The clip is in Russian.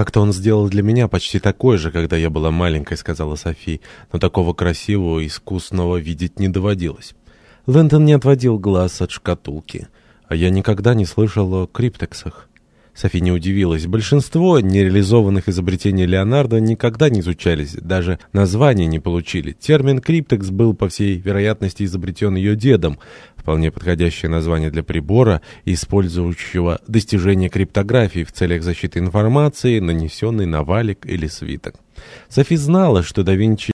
«Как-то он сделал для меня почти такой же, когда я была маленькой», — сказала Софи, «но такого красивого и искусного видеть не доводилось». Лэндон не отводил глаз от шкатулки. «А я никогда не слышал о криптексах». Софи не удивилась. Большинство нереализованных изобретений Леонардо никогда не изучались, даже названия не получили. Термин «криптекс» был, по всей вероятности, изобретен ее дедом, вполне подходящее название для прибора, использующего достижение криптографии в целях защиты информации, нанесенной на валик или свиток. Софи знала, что да Винчи